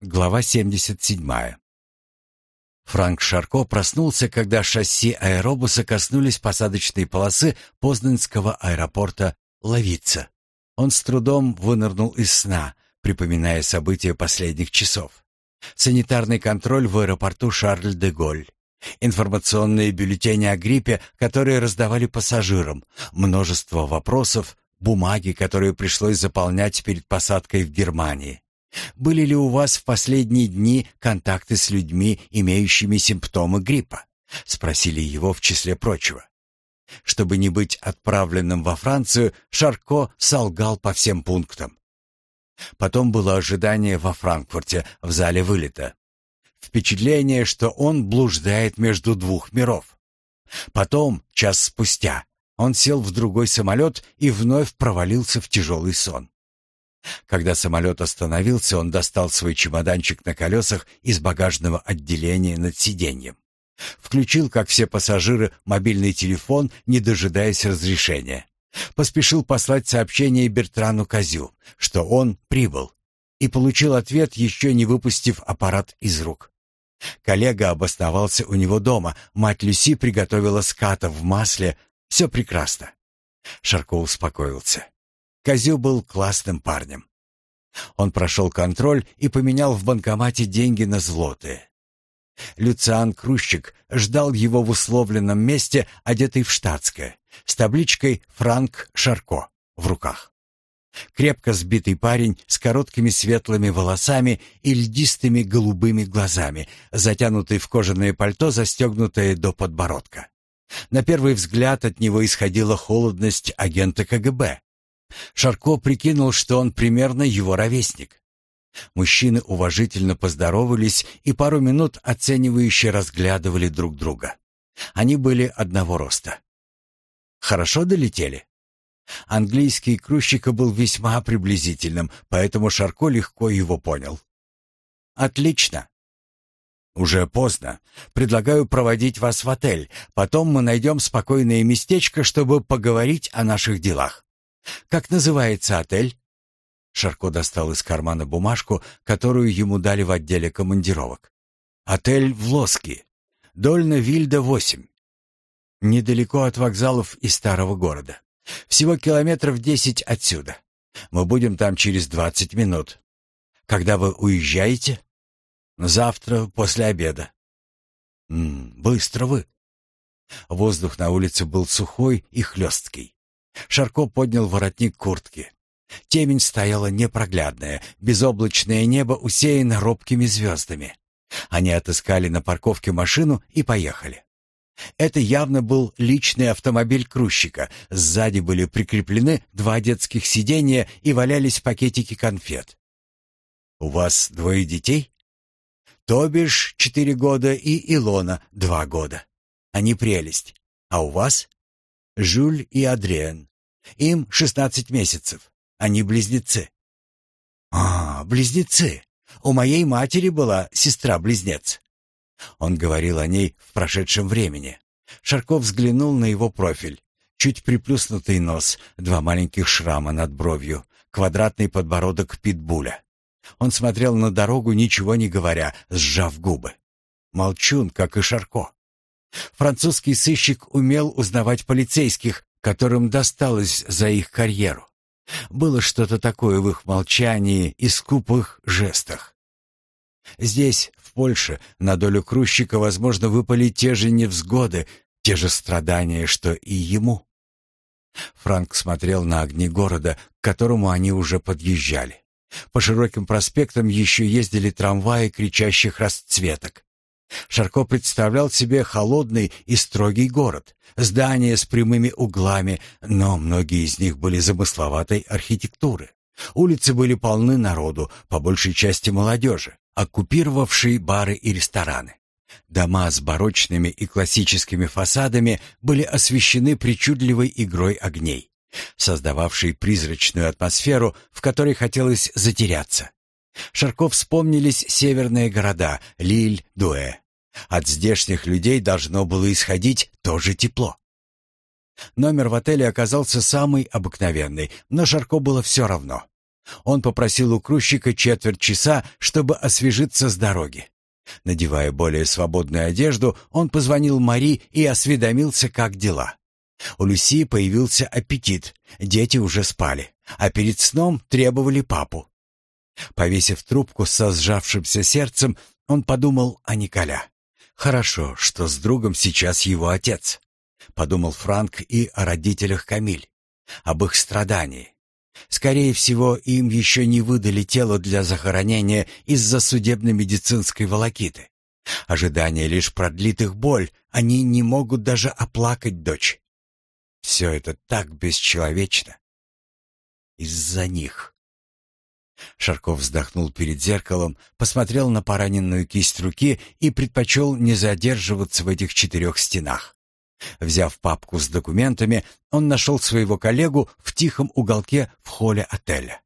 Глава 77. Франк Шарко проснулся, когда шасси аэробуса коснулись посадочной полосы Познанского аэропорта Ловица. Он с трудом вынырнул из сна, припоминая события последних часов. Санитарный контроль в аэропорту Шарль-де-Голь. Информационные бюллетени о гриппе, которые раздавали пассажирам. Множество вопросов, бумаги, которые пришлось заполнять перед посадкой в Германии. Были ли у вас в последние дни контакты с людьми, имеющими симптомы гриппа? Спросили его в числе прочего. Чтобы не быть отправленным во Францию, Шарко солгал по всем пунктам. Потом было ожидание во Франкфурте, в зале вылета. Впечатление, что он блуждает между двух миров. Потом, час спустя, он сел в другой самолет и вновь провалился в тяжелый сон. Когда самолет остановился, он достал свой чемоданчик на колесах из багажного отделения над сиденьем. Включил, как все пассажиры, мобильный телефон, не дожидаясь разрешения. Поспешил послать сообщение Бертрану Козю, что он прибыл, и получил ответ, еще не выпустив аппарат из рук. Коллега обосновался у него дома, мать Люси приготовила ската в масле, все прекрасно. Шарко успокоился. Козю был классным парнем. Он прошел контроль и поменял в банкомате деньги на злотые. Люциан Крущик ждал его в условленном месте, одетый в штатское, с табличкой «Франк Шарко» в руках. Крепко сбитый парень с короткими светлыми волосами и льдистыми голубыми глазами, затянутый в кожаное пальто, застегнутое до подбородка. На первый взгляд от него исходила холодность агента КГБ, Шарко прикинул, что он примерно его ровесник. Мужчины уважительно поздоровались и пару минут оценивающе разглядывали друг друга. Они были одного роста. Хорошо долетели? Английский грузчика был весьма приблизительным, поэтому Шарко легко его понял. «Отлично. Уже поздно. Предлагаю проводить вас в отель. Потом мы найдем спокойное местечко, чтобы поговорить о наших делах. Как называется отель?» Шарко достал из кармана бумажку, которую ему дали в отделе командировок. «Отель в Лоске. Дольна-Вильда, 8. Недалеко от вокзалов и старого города. Всего километров десять отсюда. Мы будем там через двадцать минут. Когда вы уезжаете?» «Завтра после обеда». «М -м, «Быстро вы». Воздух на улице был сухой и хлесткий. Шарко поднял воротник куртки. Темень стояла непроглядная, безоблачное небо усеяно робкими звездами. Они отыскали на парковке машину и поехали. Это явно был личный автомобиль грузчика. Сзади были прикреплены два детских сиденья и валялись пакетики конфет. «У вас двое детей?» «Тобиш — четыре года и Илона — два года. Они прелесть. А у вас?» «Жюль и Адриен. Им шестнадцать месяцев. Они близнецы. А, близнецы. У моей матери была сестра-близнец. Он говорил о ней в прошедшем времени. Шарков взглянул на его профиль. Чуть приплюснутый нос, два маленьких шрама над бровью, квадратный подбородок питбуля. Он смотрел на дорогу, ничего не говоря, сжав губы. Молчун, как и Шарко. Французский сыщик умел узнавать полицейских, которым досталось за их карьеру. Было что-то такое в их молчании и скупых жестах. Здесь, в Польше, на долю Крущика, возможно, выпали те же невзгоды, те же страдания, что и ему. Франк смотрел на огни города, к которому они уже подъезжали. По широким проспектам еще ездили трамваи кричащих расцветок. Шарко представлял себе холодный и строгий город, здания с прямыми углами, но многие из них были замысловатой архитектуры. Улицы были полны народу, по большей части молодежи, оккупировавшей бары и рестораны. Дома с барочными и классическими фасадами были освещены причудливой игрой огней, создававшей призрачную атмосферу, в которой хотелось затеряться. Шарков вспомнились северные города Лиль, Дуэ. От здешних людей должно было исходить тоже тепло. Номер в отеле оказался самый обыкновенный, но Шарко было все равно. Он попросил у грузчика четверть часа, чтобы освежиться с дороги. Надевая более свободную одежду, он позвонил Мари и осведомился, как дела. У Люси появился аппетит, дети уже спали, а перед сном требовали папу. Повесив трубку со сжавшимся сердцем, он подумал о Николя. Хорошо, что с другом сейчас его отец. Подумал Франк и о родителях Камиль, об их страдании. Скорее всего, им еще не выдали тело для захоронения из-за судебно-медицинской волокиты. Ожидание лишь продлит их боль, они не могут даже оплакать дочь. Все это так бесчеловечно. Из-за них. Шарков вздохнул перед зеркалом, посмотрел на пораненную кисть руки и предпочел не задерживаться в этих четырех стенах. Взяв папку с документами, он нашел своего коллегу в тихом уголке в холле отеля.